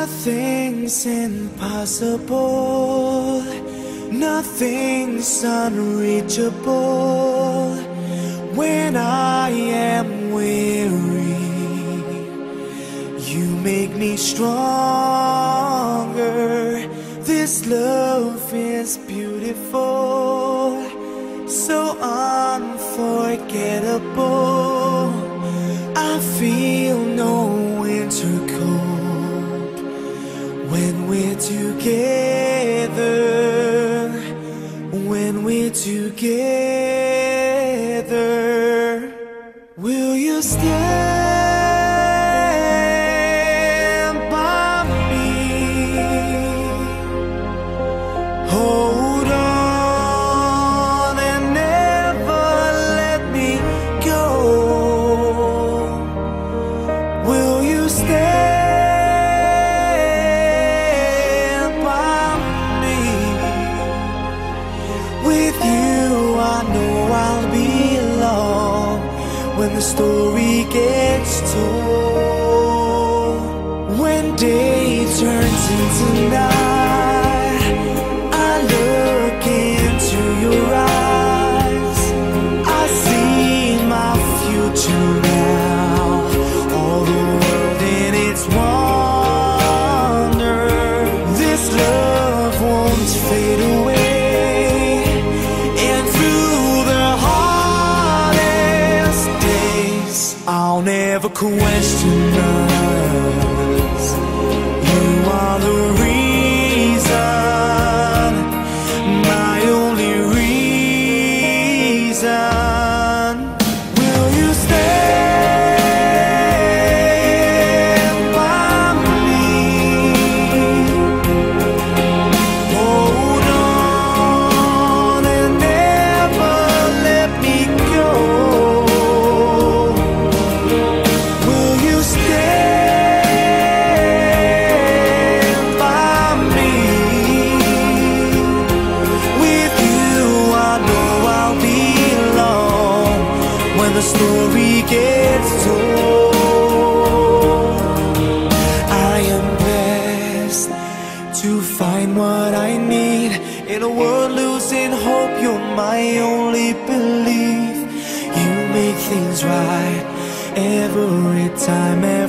Nothing's impossible, nothing's unreachable when I am weary. You make me stronger. This love is beautiful, so unforgettable. I feel no winter cold together, when the story gets told. When day turns into night, I'll never question us. You are the reason, the story gets told. I am blessed to find what I need in a world losing hope. You're my only belief. You make things right every time. Every